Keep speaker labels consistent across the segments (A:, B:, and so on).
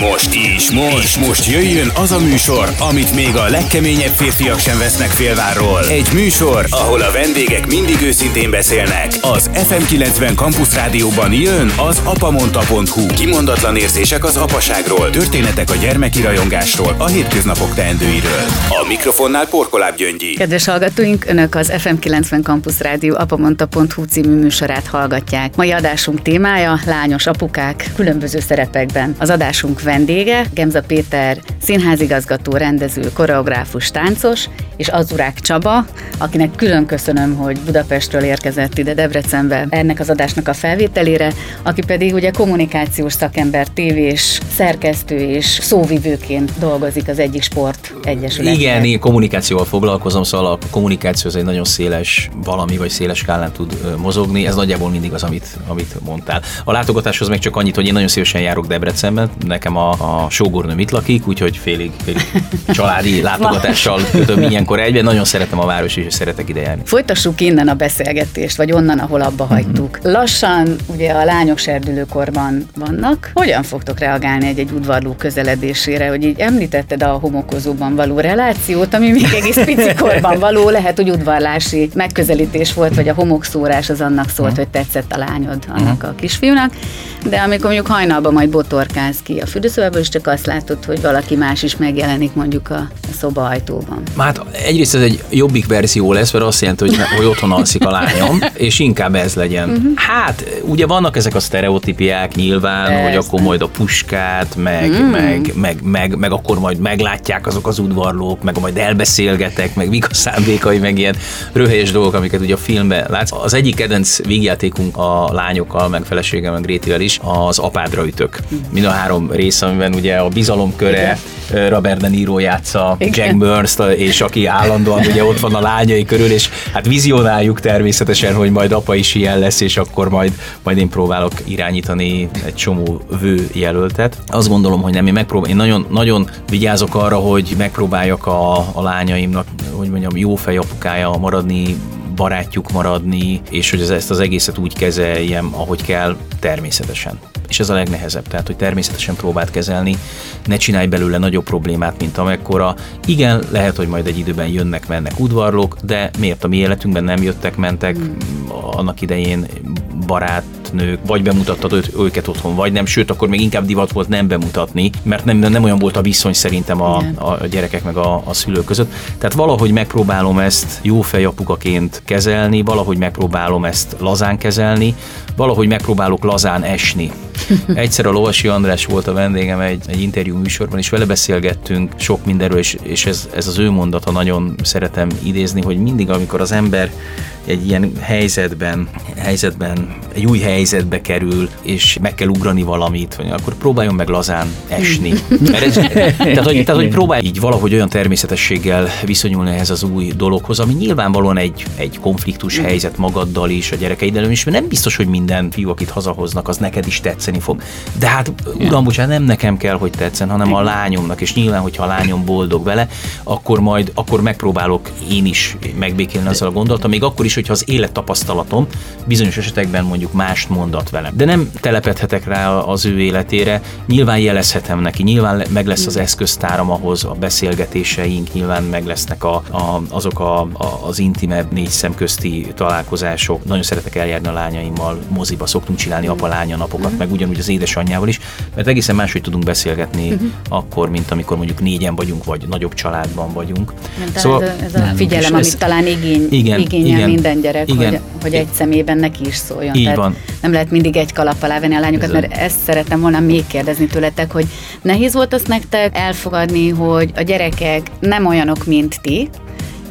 A: Most, és most, és most jöjjön az a műsor, amit még a legkeményebb férfiak sem vesznek félvárról. Egy műsor, ahol a vendégek mindig őszintén beszélnek. Az FM90 Campus Rádióban jön az apamonta.hu. Kimondatlan érzések az apaságról, történetek a gyermeki rajongásról, a hétköznapok teendőiről. A mikrofonnál Porkoláb Gyöngyi.
B: Kedves hallgatóink, Önök az FM90 Campus Rádió apamonta.hu című műsorát hallgatják. Mai adásunk témája lányos apukák különböző szerepekben. Az adásunk vendége Gemza Péter, színházigazgató, rendező, koreográfus, táncos, és Azurák Csaba, akinek külön köszönöm, hogy Budapestről érkezett ide Debrecenbe ennek az adásnak a felvételére, aki pedig ugye kommunikációs szakember, tévés, szerkesztő és szóvivőként dolgozik az egyik sport egyesületben.
C: Igen, én kommunikációval foglalkozom, szóval a kommunikáció az egy nagyon széles valami, vagy széles skálán tud mozogni. Ez nagyjából mindig az, amit, amit mondtál. A látogatáshoz meg csak annyit, hogy én nagyon szívesen járok Debrecenben, nekem a, a sógornőm itt lakik, úgyhogy félig, félig családi látogatással kötöm ilyenkor egyben. Nagyon szeretem a város, és szeretek ide járni.
B: Folytassuk innen a beszélgetést, vagy onnan, ahol abba mm-hmm. hagytuk. Lassan ugye a lányok serdülőkorban vannak. Hogyan fogtok reagálni egy-egy udvarló közeledésére, hogy így említetted a homokozóban való relációt, ami még egész picikorban való, lehet, hogy udvarlási megközelítés volt, vagy a homokszórás az annak szólt, mm. hogy tetszett a lányod annak mm. a kisfiúnak, de amikor mondjuk hajnalban majd botorkáz ki a fürdőszobából, és csak azt látod, hogy valaki más is megjelenik mondjuk a, szoba ajtóban.
C: Hát egyrészt ez egy jobbik verzió lesz, mert azt jelenti, hogy, hogy otthon alszik a lányom, és inkább ez legyen. Uh-huh. Hát, ugye vannak ezek a sztereotípiák nyilván, Persze. hogy akkor majd a puskát, meg, mm. meg, meg, meg, meg, akkor majd meglátják azok az udvarlók, meg majd elbeszélgetek, meg mik a szándékai, meg ilyen röhelyes dolgok, amiket ugye a filmben látsz. Az egyik kedvenc vígjátékunk a lányokkal, meg feleségem, meg Grétivel is, az apádra ütök. Mind a három rész, amiben ugye a bizalomköre, Igen. Robert De Niro játsza Igen. Jack burns és aki állandóan ugye ott van a lányai körül, és hát vizionáljuk természetesen, hogy majd apa is ilyen lesz, és akkor majd, majd én próbálok irányítani egy csomó vő jelöltet. Azt gondolom, hogy nem, én megpróbálom, én nagyon, nagyon vigyázok arra, hogy megpróbáljak a, a lányaimnak, hogy mondjam, jó apukája maradni, barátjuk maradni, és hogy ezt az egészet úgy kezeljem, ahogy kell, természetesen. És ez a legnehezebb, tehát hogy természetesen próbált kezelni, ne csinálj belőle nagyobb problémát, mint amekkora. Igen, lehet, hogy majd egy időben jönnek, mennek udvarlók, de miért a mi életünkben nem jöttek, mentek, mm. annak idején barátnők, vagy bemutattad őket otthon, vagy nem, sőt, akkor még inkább divat volt nem bemutatni, mert nem, nem olyan volt a viszony szerintem a, a gyerekek meg a, a szülők között. Tehát valahogy megpróbálom ezt jó apukaként kezelni, valahogy megpróbálom ezt lazán kezelni, valahogy megpróbálok lazán esni. Egyszer a Lovasi András volt a vendégem egy, egy interjú műsorban, és vele beszélgettünk sok mindenről, és, és ez, ez az ő mondata nagyon szeretem idézni, hogy mindig, amikor az ember egy ilyen helyzetben, helyzetben, egy új helyzetbe kerül, és meg kell ugrani valamit, vagy akkor próbáljon meg lazán esni. Mert ez, tehát, hogy, tehát, hogy próbálj így valahogy olyan természetességgel viszonyulni ehhez az új dologhoz, ami nyilvánvalóan egy, egy konfliktus helyzet magaddal is, a gyerekeiddel is, mert nem biztos, hogy minden fiú, akit hazahoznak, az neked is tetszeni fog. De hát, uram, bocsánat, nem nekem kell, hogy tetszen, hanem a lányomnak, és nyilván, hogyha a lányom boldog vele, akkor majd, akkor megpróbálok én is megbékélni azzal a gondolattal, még akkor is, hogyha az élettapasztalatom bizonyos esetekben mondjuk mást mondat velem. De nem telepedhetek rá az ő életére, nyilván jelezhetem neki, nyilván meg lesz az eszköztáram ahhoz, a beszélgetéseink, nyilván meg lesznek a, a, azok a, a, az intimebb négy szem közti találkozások. Nagyon szeretek eljárni a lányaimmal, moziba szoktunk csinálni apa-lánya napokat, uh-huh. meg ugyanúgy az édesanyjával is, mert egészen máshogy tudunk beszélgetni uh-huh. akkor, mint amikor mondjuk négyen vagyunk, vagy nagyobb családban vagyunk.
B: Mert szóval, ez, ez a figyelem, amit ez, talán igény, igen, igényel igen, minden gyerek, Igen. hogy, hogy egy szemében neki is szóljon.
C: Így Tehát van.
B: Nem lehet mindig egy kalap alá venni a lányokat, mert ezt szeretem volna még kérdezni tőletek, hogy nehéz volt azt nektek elfogadni, hogy a gyerekek nem olyanok, mint ti,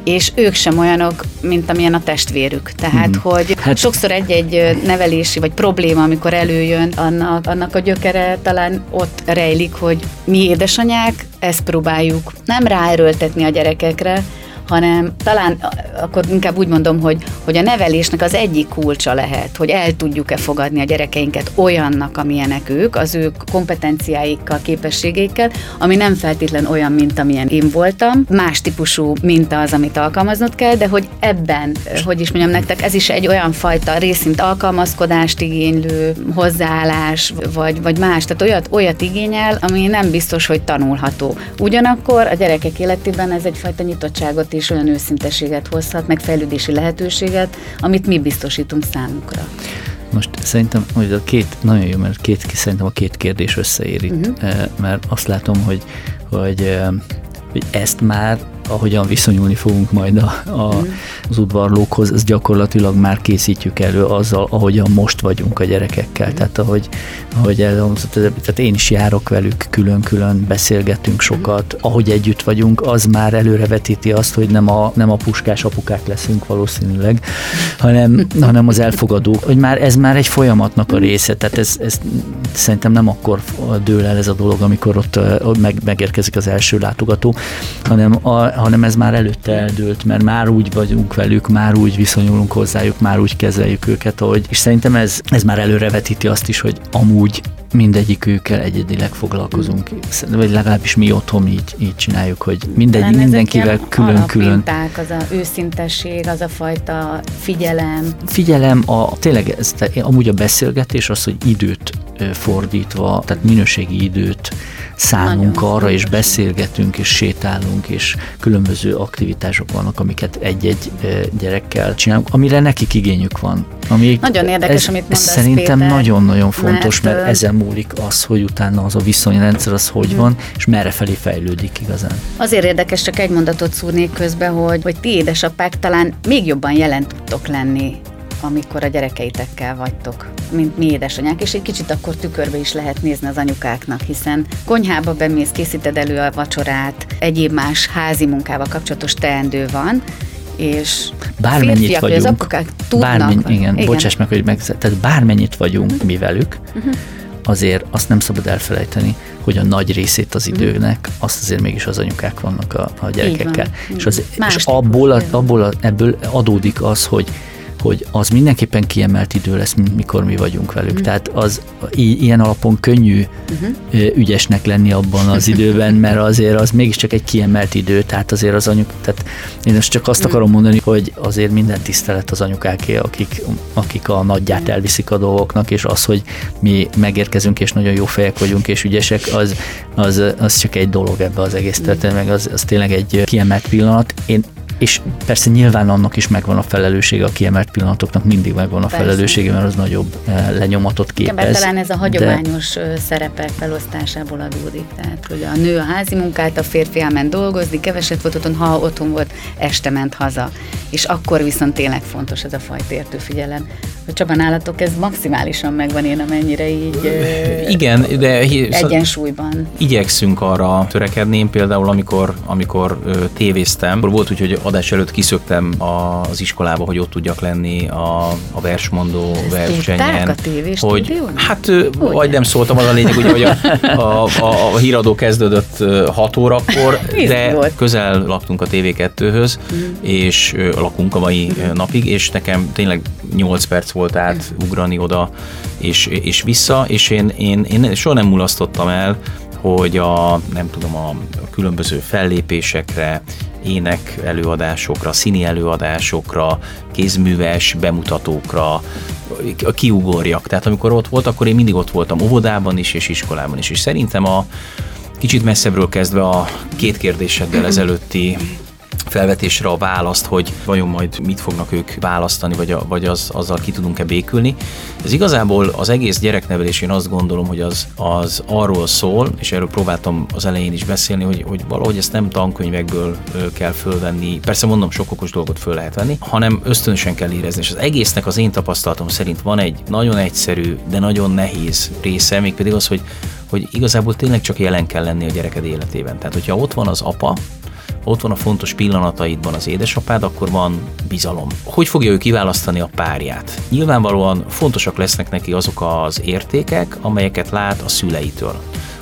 B: és ők sem olyanok, mint amilyen a testvérük. Tehát, hmm. hogy hát... sokszor egy-egy nevelési vagy probléma, amikor előjön, annak, annak a gyökere talán ott rejlik, hogy mi édesanyák ezt próbáljuk nem ráerőltetni a gyerekekre, hanem talán akkor inkább úgy mondom, hogy, hogy a nevelésnek az egyik kulcsa lehet, hogy el tudjuk-e fogadni a gyerekeinket olyannak, amilyenek ők, az ő kompetenciáikkal, képességeikkel, ami nem feltétlen olyan, mint amilyen én voltam, más típusú minta az, amit alkalmaznod kell, de hogy ebben, hogy is mondjam nektek, ez is egy olyan fajta részint alkalmazkodást igénylő hozzáállás, vagy, vagy más, tehát olyat, olyat igényel, ami nem biztos, hogy tanulható. Ugyanakkor a gyerekek életében ez egyfajta nyitottságot és olyan őszinteséget hozhat, meg fejlődési lehetőséget, amit mi biztosítunk számukra.
D: Most szerintem, hogy a két, nagyon jó, mert két, szerintem a két kérdés összeér itt, uh-huh. mert azt látom, hogy, hogy, eh, hogy ezt már ahogyan viszonyulni fogunk majd a, a, az udvarlókhoz, ez gyakorlatilag már készítjük elő azzal, ahogyan most vagyunk a gyerekekkel. Tehát ahogy, ahogy elhangzott, tehát én is járok velük külön-külön, beszélgetünk sokat, ahogy együtt vagyunk, az már előrevetíti azt, hogy nem a, nem a puskás apukák leszünk valószínűleg, hanem, hanem az elfogadók, hogy már ez már egy folyamatnak a része, tehát ez, ez szerintem nem akkor dől el ez a dolog, amikor ott meg, megérkezik az első látogató, hanem a, hanem ez már előtte eldőlt, mert már úgy vagyunk velük, már úgy viszonyulunk hozzájuk, már úgy kezeljük őket, ahogy, és szerintem ez, ez már előrevetíti azt is, hogy amúgy mindegyikükkel egyedileg foglalkozunk, vagy legalábbis mi otthon így, így csináljuk, hogy mindegy, mindenkivel külön-külön.
B: az a őszintesség, az a fajta figyelem.
D: Figyelem, a, tényleg ez, amúgy a beszélgetés az, hogy időt fordítva, tehát minőségi időt szánunk Nagyon arra, és beszélgetünk, és sétálunk, és különböző aktivitások vannak, amiket egy-egy gyerekkel csinálunk, amire nekik igényük van.
B: Ami Nagyon érdekes, ez, amit mondasz,
D: szerintem nagyon-nagyon fontos, mert, mert ezen múlik az, hogy utána az a viszonyrendszer az hogy hmm. van, és merre felé fejlődik igazán.
B: Azért érdekes, csak egy mondatot szúrnék közbe, hogy, hogy ti édesapák talán még jobban jelen tudtok lenni amikor a gyerekeitekkel vagytok, mint mi édesanyák, és egy kicsit akkor tükörbe is lehet nézni az anyukáknak, hiszen konyhába bemész, készíted elő a vacsorát, egyéb más házi munkával kapcsolatos teendő van, és
D: bármennyit férfiak, vagyunk,
B: az apukák tudnak.
D: Bármennyi, igen, igen, bocsáss meg, hogy meg, tehát bármennyit vagyunk uh-huh. mi velük, uh-huh. Azért azt nem szabad elfelejteni, hogy a nagy részét az mhm. időnek, azt azért mégis az anyukák vannak a, a gyerekekkel. Van, és, az, és abból, a, abból a, ebből adódik az, hogy hogy az mindenképpen kiemelt idő lesz, mint mikor mi vagyunk velük. Mm. Tehát az ilyen alapon könnyű uh-huh. ügyesnek lenni abban az időben, mert azért az mégiscsak egy kiemelt idő, tehát azért az anyuk, tehát én most csak azt mm. akarom mondani, hogy azért minden tisztelet az anyukáké, akik, akik a nagyját elviszik a dolgoknak, és az, hogy mi megérkezünk, és nagyon jó fejek vagyunk, és ügyesek, az, az, az csak egy dolog ebbe az egész történet, meg az, az tényleg egy kiemelt pillanat. Én és persze nyilván annak is megvan a felelőssége, a kiemelt pillanatoknak mindig megvan a felelőssége, mert az nagyobb eh, lenyomatot képez. Igen,
B: talán ez a hagyományos de... szerepek felosztásából adódik. Tehát, hogy a nő a házi munkát, a férfi elment dolgozni, keveset volt otthon, ha otthon volt, este ment haza. És akkor viszont tényleg fontos ez a fajta értőfigyelem. Hogy Csaba, nálatok ez maximálisan megvan, én amennyire így
C: Igen, de
B: egyensúlyban.
C: Igyekszünk arra törekedni, én például amikor, amikor tévéztem, akkor volt úgy, hogy adás előtt kiszöktem az iskolába, hogy ott tudjak lenni a, a versmondó versenyen.
B: a tévés
C: hogy, Hát, Ugye? vagy nem szóltam, az a lényeg, ugye, hogy a, a, a, a híradó kezdődött 6 órakor, de volt. közel laktunk a TV2-höz, mm. és lakunk a mai mm. napig, és nekem tényleg 8 perc volt átugrani oda és, és vissza, és én, én, én soha nem mulasztottam el, hogy a, nem tudom, a, különböző fellépésekre, ének előadásokra, színi előadásokra, kézműves bemutatókra kiugorjak. Tehát amikor ott volt, akkor én mindig ott voltam óvodában is és iskolában is. És szerintem a kicsit messzebbről kezdve a két kérdéseddel ezelőtti felvetésre a választ, hogy vajon majd mit fognak ők választani, vagy, a, vagy az, azzal ki tudunk-e békülni. Ez igazából az egész gyereknevelés, én azt gondolom, hogy az, az arról szól, és erről próbáltam az elején is beszélni, hogy, hogy valahogy ezt nem tankönyvekből kell fölvenni, persze mondom, sok okos dolgot föl lehet venni, hanem ösztönösen kell érezni. És az egésznek az én tapasztalatom szerint van egy nagyon egyszerű, de nagyon nehéz része, mégpedig az, hogy hogy igazából tényleg csak jelen kell lenni a gyereked életében. Tehát, hogyha ott van az apa, ott van a fontos pillanataidban az édesapád, akkor van bizalom. Hogy fogja ő kiválasztani a párját? Nyilvánvalóan fontosak lesznek neki azok az értékek, amelyeket lát a szüleitől.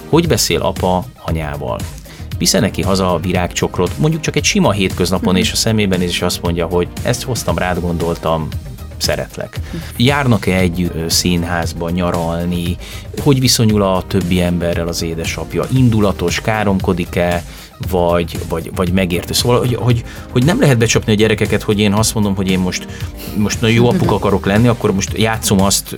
C: Hogy beszél apa anyával? visze neki haza a virágcsokrot, mondjuk csak egy sima hétköznapon, és a szemében és azt mondja, hogy ezt hoztam, rád gondoltam, szeretlek. Járnak-e együtt színházba nyaralni? Hogy viszonyul a többi emberrel az édesapja? Indulatos, káromkodik-e? Vagy, vagy, vagy megértő. Szóval, hogy, hogy, hogy nem lehet becsapni a gyerekeket, hogy én azt mondom, hogy én most, most nagyon jó apuka akarok lenni, akkor most játszom azt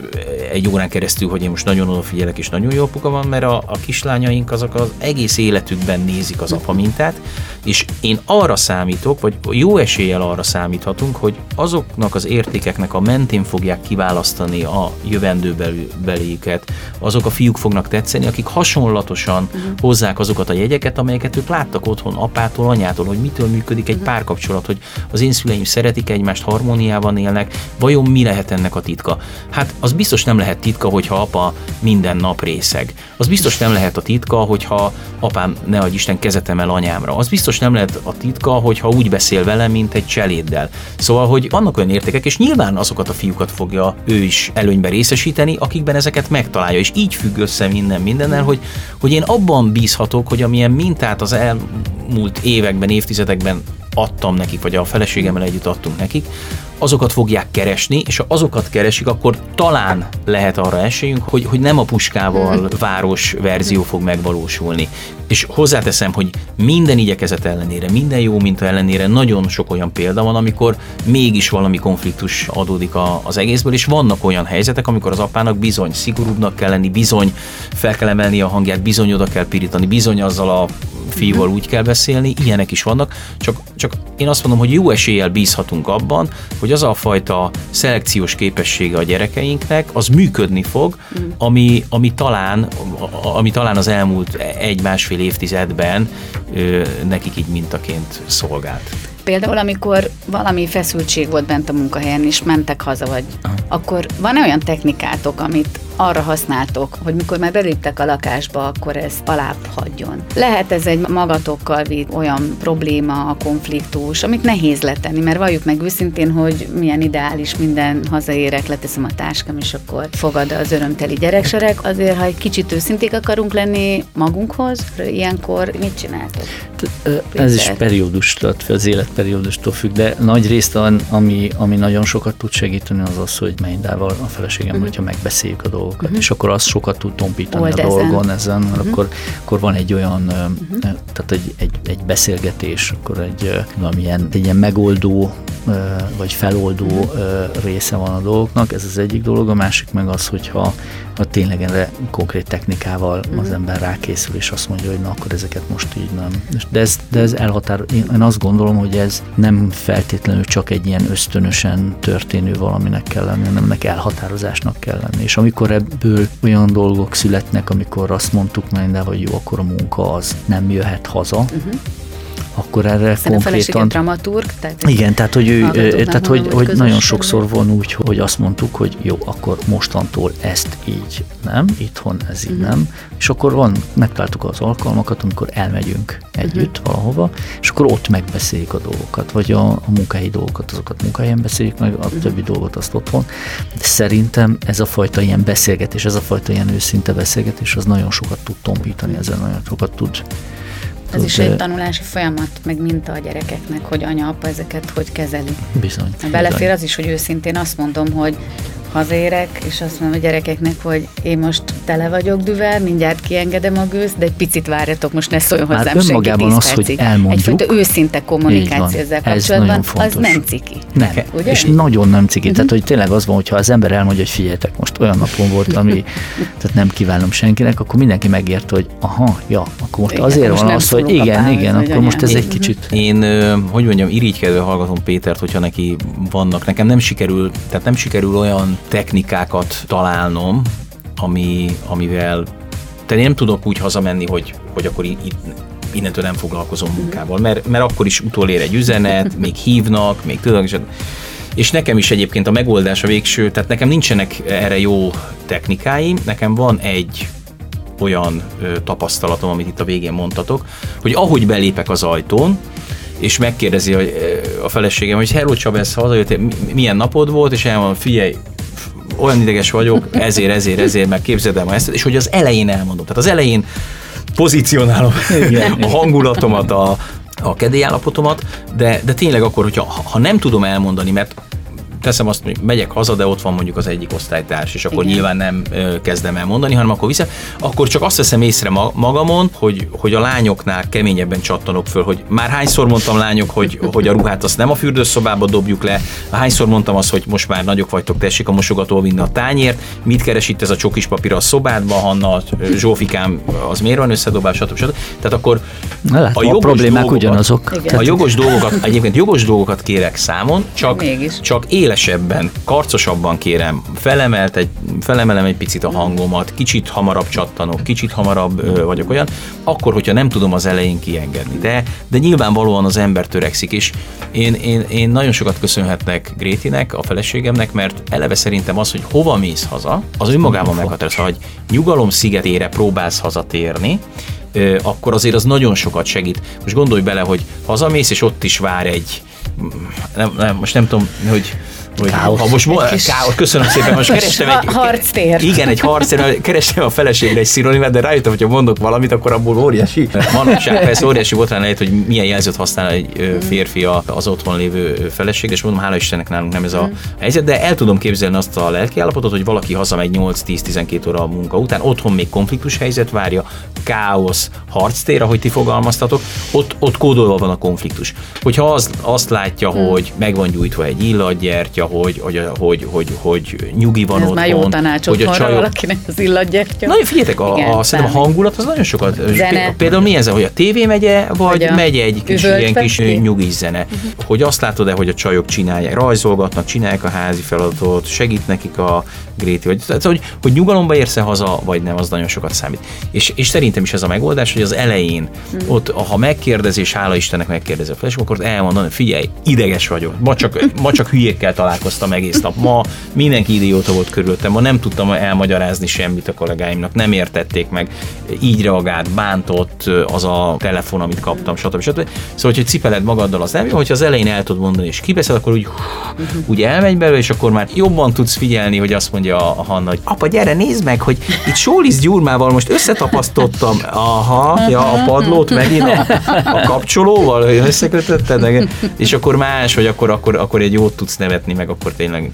C: egy órán keresztül, hogy én most nagyon odafigyelek, és nagyon jó apuka van, mert a, a kislányaink azok az egész életükben nézik az apa mintát, és én arra számítok, vagy jó eséllyel arra számíthatunk, hogy azoknak az értékeknek a mentén fogják kiválasztani a jövendőbeléket, azok a fiúk fognak tetszeni, akik hasonlatosan uh-huh. hozzák azokat a jegyeket, amelyeket ők láttak otthon apától, anyától, hogy mitől működik egy párkapcsolat, hogy az én szüleim szeretik egymást, harmóniában élnek, vajon mi lehet ennek a titka? Hát az biztos nem lehet titka, hogyha apa minden nap részeg. Az biztos nem lehet a titka, hogyha apám ne adj Isten kezetem el anyámra. Az biztos nem lehet a titka, hogyha úgy beszél velem, mint egy cseléddel. Szóval, hogy vannak olyan értékek, és nyilván azokat a fiúkat fogja ő is előnybe részesíteni, akikben ezeket megtalálja, és így függ össze minden mindennel, hogy, hogy én abban bízhatok, hogy amilyen mintát az elmúlt években, évtizedekben adtam nekik, vagy a feleségemmel együtt adtunk nekik, azokat fogják keresni, és ha azokat keresik, akkor talán lehet arra esélyünk, hogy, hogy nem a puskával mhm. város verzió fog megvalósulni. És hozzáteszem, hogy minden igyekezet ellenére, minden jó minta ellenére nagyon sok olyan példa van, amikor mégis valami konfliktus adódik a, az egészből, és vannak olyan helyzetek, amikor az apának bizony szigorúbbnak kell lenni, bizony fel kell emelni a hangját, bizony oda kell pirítani, bizony azzal a fiúval úgy kell beszélni, ilyenek is vannak, csak, csak én azt mondom, hogy jó eséllyel bízhatunk abban, hogy az a fajta szelekciós képessége a gyerekeinknek, az működni fog, ami, ami, talán, ami talán az elmúlt egy-másfél évtizedben ö, nekik így mintaként szolgált.
B: Például, amikor valami feszültség volt bent a munkahelyen, és mentek haza, vagy, Aha. akkor van-e olyan technikátok, amit arra használtok, hogy mikor már beléptek a lakásba, akkor ez alább hagyjon. Lehet ez egy magatokkal vitt olyan probléma, a konfliktus, amit nehéz letenni, mert valljuk meg őszintén, hogy milyen ideális minden hazaérek, leteszem a táskám, és akkor fogad az örömteli gyereksereg. Azért, ha egy kicsit őszinték akarunk lenni magunkhoz, ilyenkor mit csináltok?
D: Ez is periódus, az életperiódustól függ, de nagy részt, ami, ami nagyon sokat tud segíteni, az az, hogy Meindával, a feleségem, uh-huh. hogyha megbeszéljük a dolgokat, uh-huh. és akkor az sokat tud tompítani Old a dolgon ezen, mert uh-huh. akkor, akkor van egy olyan, uh-huh. tehát egy, egy, egy beszélgetés, akkor egy valamilyen egy ilyen megoldó vagy feloldó része van a dolgoknak, ez az egyik dolog, a másik meg az, hogyha ha tényleg erre konkrét technikával uh-huh. az ember rákészül, és azt mondja, hogy na akkor ezeket most így nem. De ez, de ez elhatár, én azt gondolom, hogy ez nem feltétlenül csak egy ilyen ösztönösen történő valaminek kell lenni, hanem ennek elhatározásnak kell lenni. És amikor ebből olyan dolgok születnek, amikor azt mondtuk meg, hogy jó, akkor a munka az nem jöhet haza, uh-huh akkor erre Aztán konkrétan...
B: A dramaturg?
D: Tehát igen, tehát hogy, ő, tehát, hogy, hogy nagyon sokszor van úgy, hogy azt mondtuk, hogy jó, akkor mostantól ezt így nem, itthon ez így uh-huh. nem, és akkor van, megtaláltuk az alkalmakat, amikor elmegyünk együtt uh-huh. valahova, és akkor ott megbeszéljük a dolgokat, vagy a, a munkahelyi dolgokat, azokat munkahelyen beszéljük meg, a uh-huh. többi dolgot azt otthon. De szerintem ez a fajta ilyen beszélgetés, ez a fajta ilyen őszinte beszélgetés, az nagyon sokat tud tompítani, ezen nagyon sokat tud
B: ez is egy tanulási folyamat, meg minta a gyerekeknek, hogy anya-apa ezeket hogy kezeli.
D: Bizony.
B: Belefér
D: bizony.
B: az is, hogy őszintén azt mondom, hogy hazérek, és azt mondom a gyerekeknek, hogy én most tele vagyok düvel, mindjárt kiengedem a gőzt, de egy picit várjatok, most ne szóljon hozzám Már senki
D: az, percig. hogy elmondjuk.
B: Egyfajta őszinte kommunikáció ezzel kapcsolatban, az nem ciki.
D: Nem, ugye? és nagyon nem ciki. Uh-huh. Tehát, hogy tényleg az van, hogyha az ember elmondja, hogy figyeljetek, most olyan napon volt, ami tehát nem kívánom senkinek, akkor mindenki megérte, hogy aha, ja, akkor most igen, azért most van az, hogy igen, igen, akkor most ez egy kicsit.
C: Én, hogy mondjam, irigykedve hallgatom Pétert, hogyha neki vannak, nekem nem sikerül, tehát nem sikerül olyan technikákat találnom, ami, amivel tehát én nem tudok úgy hazamenni, hogy, hogy akkor itt innentől nem foglalkozom munkával, mert, mert akkor is utolér egy üzenet, még hívnak, még tudok, és, és nekem is egyébként a megoldás a végső, tehát nekem nincsenek erre jó technikáim, nekem van egy olyan ö, tapasztalatom, amit itt a végén mondtatok, hogy ahogy belépek az ajtón, és megkérdezi hogy a feleségem, hogy Hello Csabesz, hazajött, milyen napod volt, és elmondom, figyelj, olyan ideges vagyok, ezért, ezért, ezért, meg képzeld el ezt, és hogy az elején elmondom. Tehát az elején pozícionálom a hangulatomat, a, a kedélyállapotomat, de, de tényleg akkor, hogyha ha nem tudom elmondani, mert teszem azt, hogy megyek haza, de ott van mondjuk az egyik osztálytárs, és akkor Igen. nyilván nem kezdem el mondani, hanem akkor vissza, akkor csak azt veszem észre magamon, hogy, hogy a lányoknál keményebben csattanok föl, hogy már hányszor mondtam lányok, hogy, hogy a ruhát azt nem a fürdőszobába dobjuk le, hányszor mondtam azt, hogy most már nagyok vagytok, tessék a mosogató vinni a tányért, mit keres itt ez a csokis papír a szobádban, Hanna, Zsófikám, az miért van összedobál, stb. stb. Tehát akkor
D: Na, lát, a, jogos a problémák dolgokat, ugyanazok.
C: Igen. A jogos dolgokat, egyébként jogos dolgokat kérek számon, csak, csak éles élesebben, karcosabban kérem, felemelt egy, felemelem egy picit a hangomat, kicsit hamarabb csattanok, kicsit hamarabb ö, vagyok olyan, akkor, hogyha nem tudom az elején kiengedni. De, de nyilvánvalóan az ember törekszik, és én, én, én nagyon sokat köszönhetnek Grétinek, a feleségemnek, mert eleve szerintem az, hogy hova mész haza, az önmagában meghatározza, hogy nyugalom szigetére próbálsz hazatérni, akkor azért az nagyon sokat segít. Most gondolj bele, hogy hazamész, és ott is vár egy, nem, nem, most nem tudom, hogy
D: hogy káosz.
C: Ha most mo- kis... káosz, köszönöm szépen, most kerestem egy...
B: Harctér.
C: Igen, egy harctér, kerestem a feleségre egy szinonimát, de rájöttem, hogyha mondok valamit, akkor abból óriási manapság, persze óriási botrán lehet, hogy milyen jelzőt használ egy férfi az otthon lévő feleség, és mondom, hála Istennek nálunk nem ez a mm. helyzet, de el tudom képzelni azt a lelkiállapotot, hogy valaki hazamegy 8-10-12 óra a munka után, otthon még konfliktus helyzet várja, káosz, harctér, ahogy ti fogalmaztatok, ott, ott kódolva van a konfliktus. Hogyha az, azt látja, mm. hogy meg van gyújtva egy illatgyertya, hogy, hogy, hogy, hogy, hogy nyugi van
B: Ez
C: otthon.
B: már jó tanácsot hogy a csajok... valakinek az illatgyertya.
C: Na, figyeljetek, a, Igen, a, szerintem a hangulat az nagyon sokat. Zene. Például mi ez, hogy a tévé megye, vagy, vagy megy egy kis ilyen kis nyugis zene. Uh-huh. Hogy azt látod-e, hogy a csajok csinálják, rajzolgatnak, csinálják a házi feladatot, segít nekik a Gréti, vagy, tehát, hogy, hogy nyugalomba érsz haza, vagy nem, az nagyon sokat számít. És, és szerintem is ez a megoldás, hogy az elején, hmm. ott, ha megkérdezés, hála Istennek megkérdezi a feleség, akkor elmondani, figyelj, ideges vagyok, ma csak, ma csak hülyékkel találkoztam egész nap, ma mindenki idióta volt körülöttem, ma nem tudtam elmagyarázni semmit a kollégáimnak, nem értették meg, így reagált, bántott az a telefon, amit kaptam, stb. stb. Szóval, hogy cipeled magaddal, az nem jó, hogyha az elején el tudod mondani, és kibeszed, akkor úgy, úgy elmegy belőle, és akkor már jobban tudsz figyelni, hogy azt mondja, a Hanna, hogy apa, gyere, nézd meg, hogy itt Sólisz Gyurmával most összetapasztottam. Aha, ja, a padlót megint a, a kapcsolóval összekötötted, és akkor más, vagy akkor, akkor, akkor egy jót tudsz nevetni, meg akkor tényleg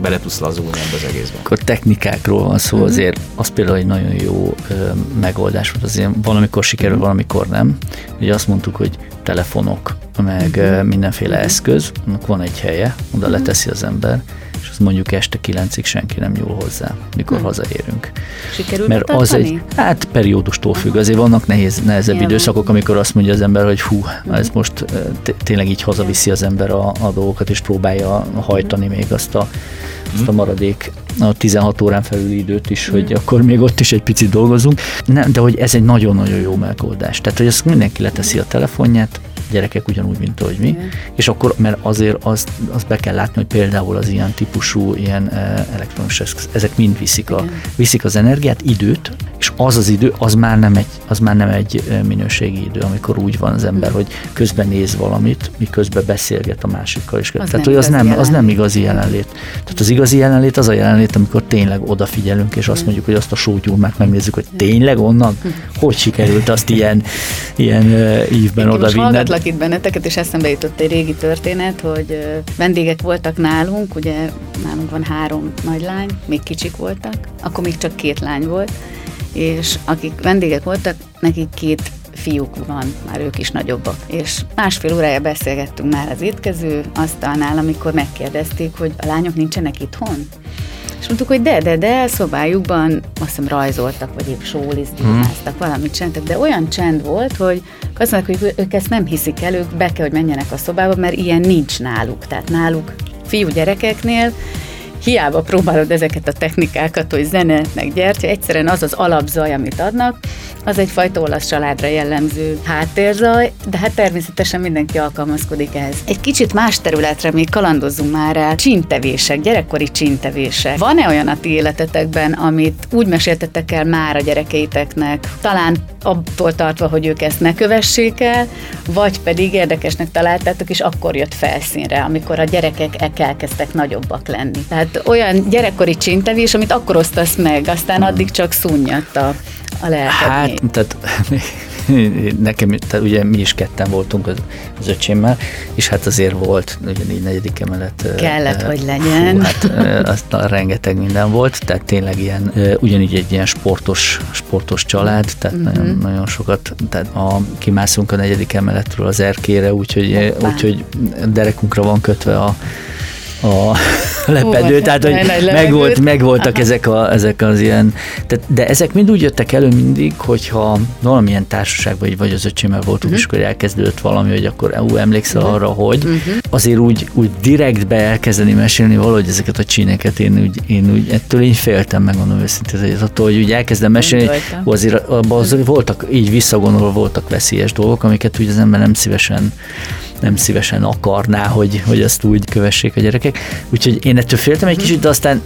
C: bele tudsz lazulni ebbe az egészben.
D: Akkor technikákról van szó, mhm. azért az például egy nagyon jó ö, megoldás volt, azért valamikor sikerül, valamikor nem. Ugye azt mondtuk, hogy telefonok, meg uh-huh. mindenféle uh-huh. eszköz, annak van egy helye, oda leteszi az ember, mondjuk este kilencig senki nem nyúl hozzá, mikor hmm. hazaérünk.
B: Sikerült Mert az egy,
D: hát periódustól függ, azért vannak nehéz, nehezebb Ilyen. időszakok, amikor azt mondja az ember, hogy hú, ez most tényleg így hazaviszi az ember a, a dolgokat, és próbálja hajtani még azt a, azt a maradék a 16 órán felüli időt is, hogy akkor még ott is egy picit dolgozunk. Nem, de hogy ez egy nagyon-nagyon jó megoldás. Tehát, hogy ezt mindenki leteszi a telefonját, gyerekek ugyanúgy, mint ahogy mi, Igen. és akkor, mert azért azt, azt be kell látni, hogy például az ilyen típusú, ilyen e, elektronos eszköz, ezek mind viszik, a, viszik az energiát, időt, és az az idő, az már nem egy, az már nem egy e, minőségi idő, amikor úgy van az ember, hogy közben néz valamit, miközben beszélget a másikkal. És az Tehát, hogy az nem, az nem igazi jelenlét. Tehát az igazi jelenlét az a jelenlét, amikor tényleg odafigyelünk, és azt mondjuk, hogy azt a sótyúrmát megnézzük, hogy tényleg onnan, hogy sikerült azt ilyen, ilyen ívben odavinni
B: hallgatlak itt benneteket, és eszembe jutott egy régi történet, hogy vendégek voltak nálunk, ugye nálunk van három nagylány, még kicsik voltak, akkor még csak két lány volt, és akik vendégek voltak, nekik két fiúk van, már ők is nagyobbak. És másfél órája beszélgettünk már az étkező asztalnál, amikor megkérdezték, hogy a lányok nincsenek itthon? És mondtuk, hogy de, de, de, szobájukban azt hiszem rajzoltak, vagy épp sólizdímáztak, hmm. valamit csináltak, de olyan csend volt, hogy azt mondják, hogy ők ezt nem hiszik el, ők be kell, hogy menjenek a szobába, mert ilyen nincs náluk. Tehát náluk fiú gyerekeknél hiába próbálod ezeket a technikákat, hogy zene, meg gyertya, egyszerűen az az alapzaj, amit adnak, az egyfajta olasz családra jellemző háttérzaj, de hát természetesen mindenki alkalmazkodik ehhez. Egy kicsit más területre még kalandozzunk már el. Csintevések, gyerekkori csintevések. Van-e olyan a ti életetekben, amit úgy meséltetek el már a gyerekeiteknek, talán attól tartva, hogy ők ezt ne kövessék el, vagy pedig érdekesnek találtátok, és akkor jött felszínre, amikor a gyerekek elkezdtek nagyobbak lenni. Tehát olyan gyerekkori csintevés, amit akkor osztasz meg, aztán addig csak szúnyadt a a lelked
D: Hát, tehát nekem, tehát ugye mi is ketten voltunk az, az öcsémmel, és hát azért volt ugyanígy negyedik emelet.
B: Kellett, hogy legyen.
D: Hú, hát azt rengeteg minden volt, tehát tényleg ilyen, ugyanígy egy ilyen sportos, sportos család, tehát uh-huh. nagyon, nagyon sokat, tehát a, kimászunk a negyedik emeletről az erkére, úgyhogy, úgyhogy derekunkra van kötve a a lepedő, tehát hogy meg, volt, meg voltak ezek, a, ezek az ilyen, tehát, de ezek mind úgy jöttek elő mindig, hogyha valamilyen társaságban vagy az öcsémmel voltunk, uh-huh. és akkor elkezdődött valami, hogy akkor ú, emlékszel uh-huh. arra, hogy uh-huh. azért úgy, úgy direktbe elkezdeni mesélni valahogy ezeket a csíneket, én úgy, én úgy ettől én féltem, megmondom őszintén, hogy attól, hogy úgy elkezdem mesélni, azért abban azért voltak, így visszagondolva voltak veszélyes dolgok, amiket úgy az ember nem szívesen nem szívesen akarná, hogy, hogy azt úgy kövessék a gyerekek. Úgyhogy én ettől féltem egy kicsit, de aztán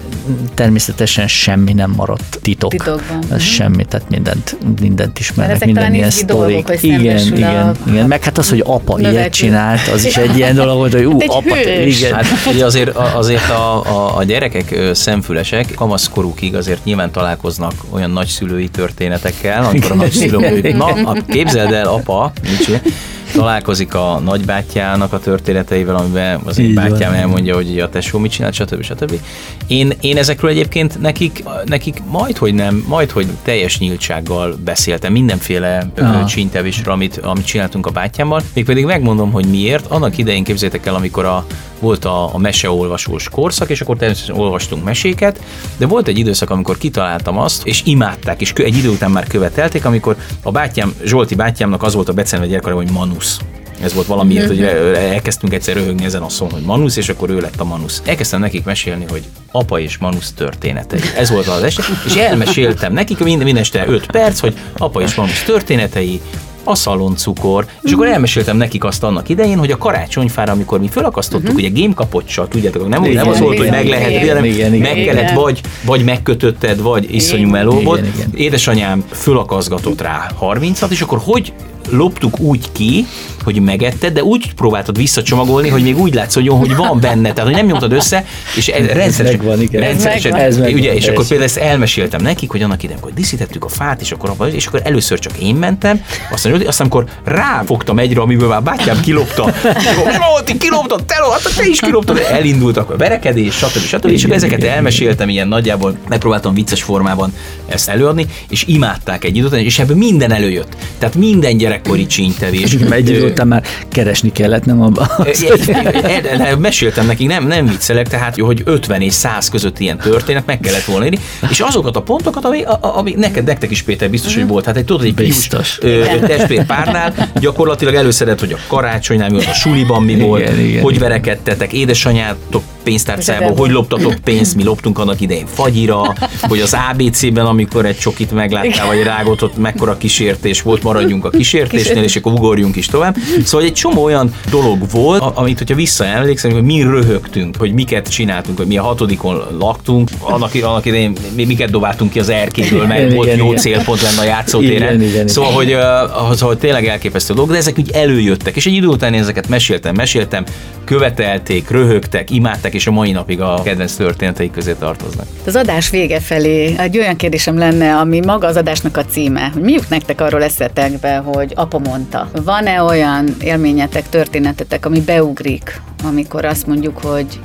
D: természetesen semmi nem maradt titok. Titokban. Ez mhm. semmi, tehát mindent, mindent ismernek, minden ilyen sztorik. Igen, igen, a... igen. Meg hát az, hogy apa növekül. ilyet csinált, az is egy ilyen dolog volt, hogy ú, apa, igen.
C: Hát ugye azért, azért a, a, a gyerekek szemfülesek kamaszkorukig azért nyilván találkoznak olyan nagyszülői történetekkel, amikor a nagyszülők, na, képzeld el, apa, nincs, találkozik a nagybátyjának a történeteivel, amiben az én bátyám elmondja, hogy a tesó mit csinált, stb. stb. Én, én ezekről egyébként nekik, nekik majd, hogy nem, majd, hogy teljes nyíltsággal beszéltem mindenféle ah. amit, amit csináltunk a bátyámmal. Mégpedig megmondom, hogy miért. Annak idején képzétek el, amikor a, volt a, a meseolvasós korszak, és akkor természetesen olvastunk meséket, de volt egy időszak, amikor kitaláltam azt, és imádták, és egy idő után már követelték, amikor a bátyám, Zsolti bátyámnak az volt a becenve gyerekkora, hogy Manusz. Ez volt valamiért, hogy elkezdtünk egyszer röhögni ezen a szón, hogy Manusz, és akkor ő lett a Manusz. Elkezdtem nekik mesélni, hogy apa és Manusz történetei. Ez volt az eset, és elmeséltem nekik minden, minden este 5 perc, hogy apa és Manusz történetei, a szaloncukor, és akkor elmeséltem nekik azt annak idején, hogy a karácsonyfára, amikor mi felakasztottuk, uh-huh. ugye gémkapocsal, tudjátok, nem, igen, nem az volt, hogy meg lehet, igen, hanem igen, meg igen, kellett, vagy, vagy megkötötted, vagy iszonyú meló volt. Édesanyám fölakaszgatott rá 30-at, és akkor hogy loptuk úgy ki, hogy megetted, de úgy próbáltad visszacsomagolni, hogy még úgy látszódjon, hogy van benne, tehát hogy nem nyomtad össze, és ez rendszeresen, megvan, igen. rendszeresen ez megvan, ugye, és akkor például ezt elmeséltem nekik, hogy annak idején, hogy díszítettük a fát, és akkor, és akkor először csak én mentem, aztán, aztán amikor ráfogtam egyre, amiből már bátyám kilopta, akkor nem volt, kiloptad, te, hát te is kiloptad, elindultak a verekedés, stb. stb. És akkor ezeket elmeséltem ilyen nagyjából, megpróbáltam vicces formában ezt előadni, és imádták egy időt, és ebből minden előjött. Tehát minden gyerekkori csínytevés.
D: Után már keresni kellett, nem abban.
C: Meséltem nekik, nem, nem viccelek, tehát hogy 50 és 100 között ilyen történet meg kellett volna írni, és azokat a pontokat, ami, ami neked, nektek is Péter biztos, hogy volt. Hát egy tudod, egy biztos. testvér párnál gyakorlatilag előszedett, hogy a karácsonynál mi volt, a suliban mi volt, igen, igen, hogy verekedtetek, édesanyátok pénztárcájából, hogy loptatok pénzt, mi loptunk annak idején fagyira, hogy az ABC-ben, amikor egy csokit megláttál, vagy rágott, ott mekkora kísértés volt, maradjunk a kísértésnél, és akkor ugorjunk is tovább. Szóval egy csomó olyan dolog volt, amit, hogyha visszaemlékszem, hogy mi röhögtünk, hogy miket csináltunk, hogy mi a hatodikon laktunk, annak, annak idején mi, miket dobáltunk ki az erkéből, mert igen, volt igen, jó igen. célpont lenne a játszótéren. Igen, igen, szóval, hogy, uh, hogy tényleg elképesztő dolog, de ezek úgy előjöttek, és egy idő után én ezeket meséltem, meséltem, követelték, röhögtek, imádták, és a mai napig a kedvenc történeteik közé tartoznak.
B: Az adás vége felé egy olyan kérdésem lenne, ami maga az adásnak a címe, hogy mi jut nektek arról eszetekbe, hogy apa mondta. Van-e olyan élményetek, történetetek, ami beugrik, amikor azt mondjuk, hogy,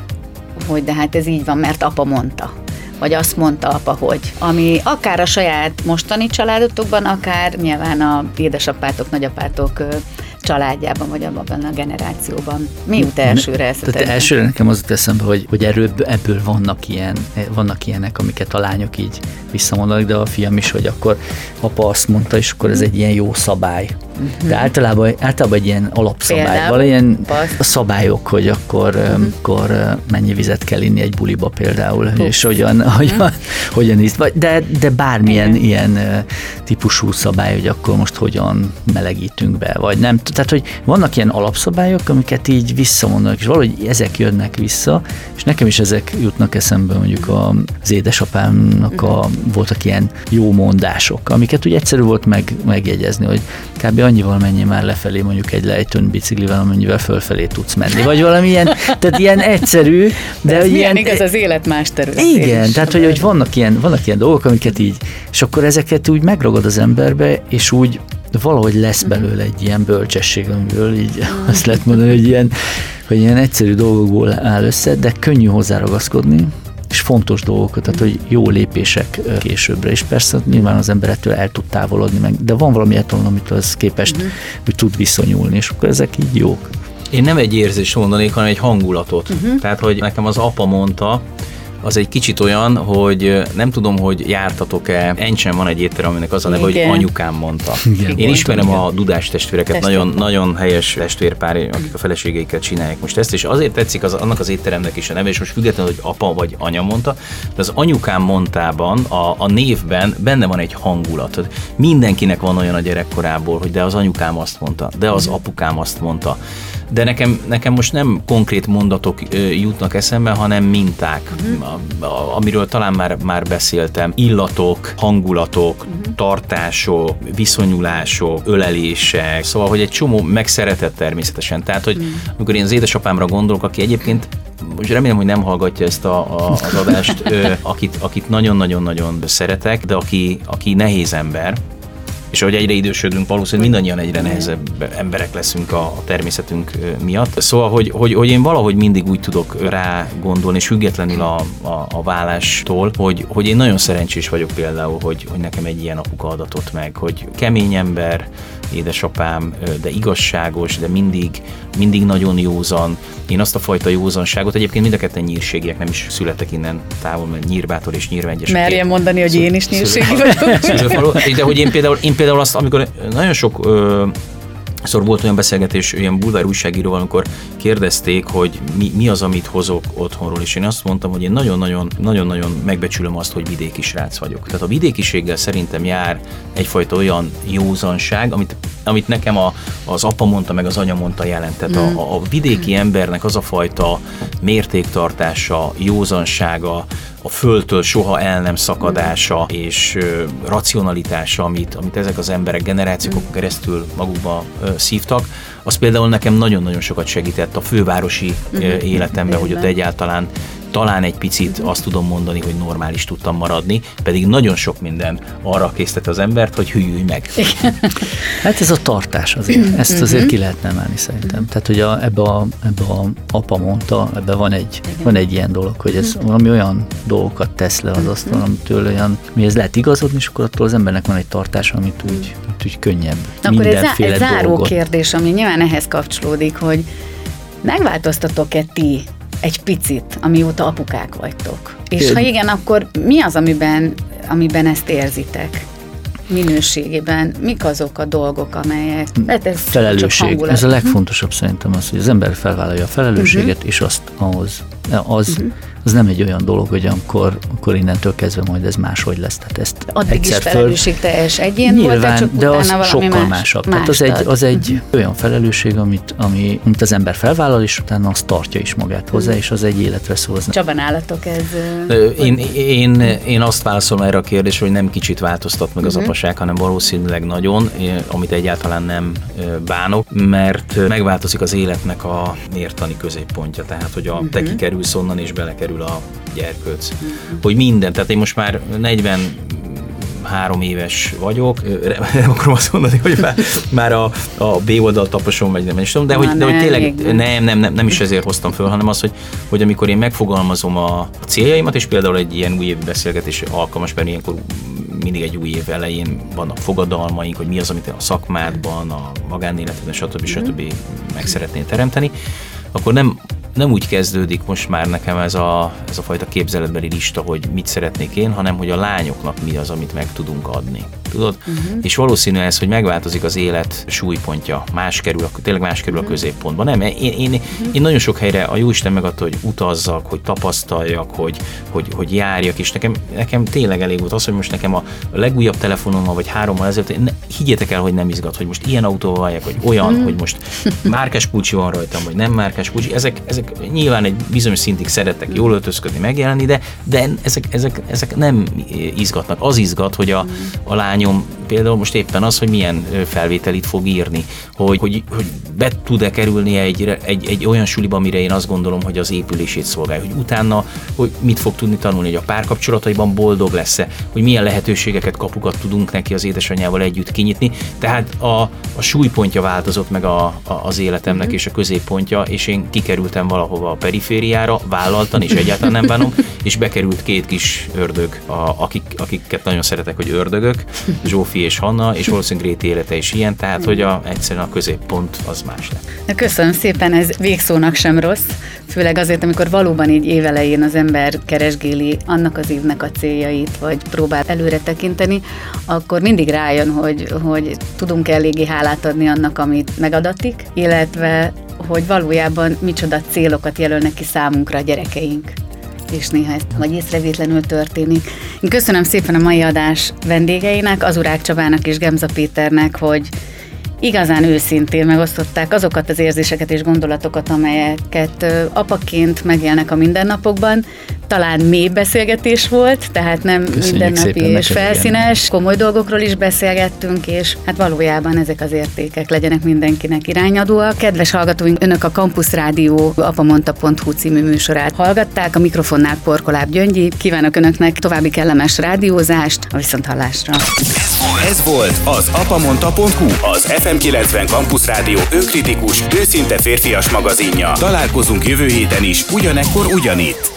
B: hogy de hát ez így van, mert apa mondta vagy azt mondta apa, hogy. Ami akár a saját mostani családotokban, akár nyilván a édesapátok, nagyapátok családjában, vagy abban a generációban. Mi jut elsőre ezt?
D: Tehát elsőre nekem az jut eszembe, hogy, hogy erről, ebből vannak, ilyen, vannak ilyenek, amiket a lányok így visszamondanak, de a fiam is, hogy akkor apa azt mondta, és akkor ez egy ilyen jó szabály. Uh-huh. De általában, általában egy ilyen alapszabály, van ilyen a szabályok, hogy akkor, uh-huh. akkor mennyi vizet kell inni egy buliba például, Puff. és hogyan, uh-huh. hogyan, hogyan ízt, de, de bármilyen uh-huh. ilyen típusú szabály, hogy akkor most hogyan melegítünk be, vagy nem. Tehát, hogy vannak ilyen alapszabályok, amiket így visszamondanak, és valahogy ezek jönnek vissza, és nekem is ezek jutnak eszembe mondjuk az édesapámnak a, voltak ilyen jó mondások, amiket úgy egyszerű volt meg, megjegyezni, hogy kb annyival menj már lefelé mondjuk egy lejtőn biciklivel, amennyivel fölfelé tudsz menni. Vagy valamilyen, tehát ilyen egyszerű, de,
B: de ez
D: ilyen...
B: igaz az élet más területén
D: Igen, tehát hogy, hogy vannak, ilyen, vannak ilyen dolgok, amiket így, és akkor ezeket úgy megragad az emberbe, és úgy valahogy lesz mhm. belőle egy ilyen bölcsesség, amiből így mhm. azt lehet mondani, hogy ilyen, hogy ilyen egyszerű dolgokból áll össze, de könnyű hozzáragaszkodni, és fontos dolgokat, tehát hogy jó lépések későbbre, és persze nyilván az emberettől el tud távolodni meg, de van valami etalon, amit az képest, uh-huh. hogy tud viszonyulni, és akkor ezek így jók.
C: Én nem egy érzés mondanék, hanem egy hangulatot. Uh-huh. Tehát, hogy nekem az apa mondta, az egy kicsit olyan, hogy nem tudom, hogy jártatok-e, Encsen van egy étterem, aminek az a neve, hogy anyukám mondta. Igen. Én ismerem igen. a Dudás testvéreket, nagyon, nagyon helyes testvérpár, akik a feleségeiket csinálják most ezt, és azért tetszik az, annak az étteremnek is a neve, és most függetlenül, hogy apa vagy anya mondta, de az anyukám mondtában, a, a névben benne van egy hangulat. Mindenkinek van olyan a gyerekkorából, hogy de az anyukám azt mondta, de az apukám azt mondta de nekem, nekem most nem konkrét mondatok jutnak eszembe, hanem minták, uh-huh. amiről talán már, már beszéltem. Illatok, hangulatok, uh-huh. tartások, viszonyulások, ölelések, szóval, hogy egy csomó megszeretett természetesen. Tehát, hogy uh-huh. amikor én az édesapámra gondolok, aki egyébként most remélem, hogy nem hallgatja ezt a, a, az adást, ö, akit, akit nagyon-nagyon-nagyon szeretek, de aki, aki nehéz ember, és ahogy egyre idősödünk, valószínűleg mindannyian egyre nehezebb emberek leszünk a, természetünk miatt. Szóval, hogy, hogy, hogy én valahogy mindig úgy tudok rá gondolni, és függetlenül a, a, a vállástól, hogy, hogy én nagyon szerencsés vagyok például, hogy, hogy nekem egy ilyen apuka adatott meg, hogy kemény ember, édesapám, de igazságos, de mindig, mindig nagyon józan. Én azt a fajta józanságot, egyébként mind a ketten nyírségiek, nem is születek innen távol, mert nyírbátor és nyírvegyes.
B: Merjem mondani, hogy én is nyírségi vagyok.
C: De hogy én például, én például azt, amikor nagyon sok ö, Szóval volt olyan beszélgetés ilyen bulvár újságíróval, amikor kérdezték, hogy mi, mi az, amit hozok otthonról, és én azt mondtam, hogy én nagyon-nagyon, nagyon-nagyon megbecsülöm azt, hogy vidéki srác vagyok. Tehát a vidékiséggel szerintem jár egyfajta olyan józanság, amit, amit nekem a, az apa mondta, meg az anya mondta jelentett. Mm. A, a vidéki embernek az a fajta mértéktartása, józansága, a földtől soha el nem szakadása és ö, racionalitása, amit, amit ezek az emberek generációkon keresztül magukba ö, szívtak, az például nekem nagyon-nagyon sokat segített a fővárosi ö, mhm. életemben, hogy ott egyáltalán talán egy picit azt tudom mondani, hogy normális tudtam maradni, pedig nagyon sok minden arra készített az embert, hogy hülyülj meg.
D: Hát ez a tartás azért, ezt azért mhm. ki lehetne emelni szerintem. Tehát, hogy a, ebbe, a, ebbe a apa mondta, ebbe van egy, van egy ilyen dolog, hogy ez mhm. valami olyan dolgokat tesz le az asztalon, amitől olyan, mihez lehet igazodni, és akkor attól az embernek van egy tartás, amit úgy, úgy könnyebb.
B: Akkor egy, zá- egy záró dolgot. kérdés, ami nyilván ehhez kapcsolódik, hogy megváltoztatok-e ti egy picit, amióta apukák vagytok? És ha igen, akkor mi az, amiben, amiben ezt érzitek? minőségében mik azok a dolgok, amelyek...
D: Hát ez Felelősség. Ez a legfontosabb szerintem az, hogy az ember felvállalja a felelősséget, uh-huh. és azt ahhoz, az, uh-huh az nem egy olyan dolog, hogy akkor, akkor innentől kezdve majd ez máshogy lesz. Tehát ezt
B: Addig is felelősségteljes egyén Nyilván, volt, csak de az sokkal más, másabb.
D: Más Tehát az egy, az egy uh-huh. olyan felelősség, amit, ami, amit az ember felvállal, és utána azt tartja is magát hozzá, uh-huh. és az egy életre szól.
B: Csaba, nálatok ez...
C: Én, én, én azt válaszolom erre a kérdésre, hogy nem kicsit változtat meg az uh-huh. apaság, hanem valószínűleg nagyon, amit egyáltalán nem bánok, mert megváltozik az életnek a mértani középpontja. Tehát, hogy a uh-huh. te kikerülsz onnan és belekerül kerül a gyerkőc. Hogy minden, tehát én most már 40 három éves vagyok, nem akarom azt mondani, hogy már, már a, a B oldal taposom, vagy nem is tudom, de, hogy, de hogy tényleg nem, nem, nem, nem is ezért hoztam föl, hanem az, hogy, hogy amikor én megfogalmazom a céljaimat, és például egy ilyen új beszélgetés alkalmas, mert ilyenkor mindig egy új év elején vannak fogadalmaink, hogy mi az, amit a szakmádban, a magánéletben, stb. stb. meg szeretnél teremteni, akkor nem nem úgy kezdődik most már nekem ez a, ez a fajta képzeletbeli lista, hogy mit szeretnék én, hanem hogy a lányoknak mi az, amit meg tudunk adni. Tudod? Uh-huh. És valószínű ez, hogy megváltozik az élet súlypontja, más kerül, tényleg más kerül uh-huh. a mhm. középpontba. Nem, én, én, uh-huh. én nagyon sok helyre a Jóisten megadta, hogy utazzak, hogy tapasztaljak, hogy, hogy, hogy járjak, és nekem, nekem tényleg elég volt az, hogy most nekem a legújabb telefonommal, vagy hárommal ezelőtt, ne, higgyétek el, hogy nem izgat, hogy most ilyen autóval váljak, vagy olyan, uh-huh. hogy most márkás kulcsi van rajtam, vagy nem márkás kulcsi. Ezek, ezek nyilván egy bizonyos szintig szeretek jól öltözködni, megjelenni, de, de ezek, ezek, ezek nem izgatnak. Az izgat, hogy a, a lányok lányom például most éppen az, hogy milyen felvételit fog írni, hogy, hogy, hogy be tud-e kerülni egy, egy, egy olyan suliba, amire én azt gondolom, hogy az épülését szolgálja, hogy utána hogy mit fog tudni tanulni, hogy a párkapcsolataiban boldog lesz-e, hogy milyen lehetőségeket, kapukat tudunk neki az édesanyjával együtt kinyitni. Tehát a, a súlypontja változott meg a, a, az életemnek, mm-hmm. és a középpontja, és én kikerültem valahova a perifériára, vállaltan, és egyáltalán nem bánom, és bekerült két kis ördög, a, akik, akiket nagyon szeretek, hogy ördögök, Zsófi és Hanna, és valószínűleg Gréti élete is ilyen, tehát hogy a, egyszerűen a középpont az más lett.
B: Na köszönöm szépen, ez végszónak sem rossz, főleg azért, amikor valóban így évelején az ember keresgéli annak az évnek a céljait, vagy próbál előre tekinteni, akkor mindig rájön, hogy, hogy tudunk eléggé hálát adni annak, amit megadatik, illetve hogy valójában micsoda célokat jelölnek ki számunkra a gyerekeink és néha ezt vagy észrevétlenül történik. Én köszönöm szépen a mai adás vendégeinek, az Urák Csabának és Gemza Péternek, hogy igazán őszintén megosztották azokat az érzéseket és gondolatokat, amelyeket apaként megélnek a mindennapokban. Talán mély beszélgetés volt, tehát nem Köszönjük mindennapi és felszínes, igen. komoly dolgokról is beszélgettünk, és hát valójában ezek az értékek legyenek mindenkinek irányadóak. Kedves hallgatóink, önök a Campus Rádió apamonta.hu című műsorát hallgatták, a mikrofonnál Porkoláb Gyöngyi. Kívánok önöknek további kellemes rádiózást, a viszonthallásra.
A: Ez volt az apamonta.hu, az FM90 Campus Rádió önkritikus, őszinte férfias magazinja. Találkozunk jövő héten is, ugyanekkor ugyanitt.